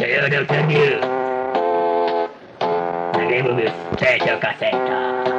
Toyota Canoe. The name of this trzecią cassette.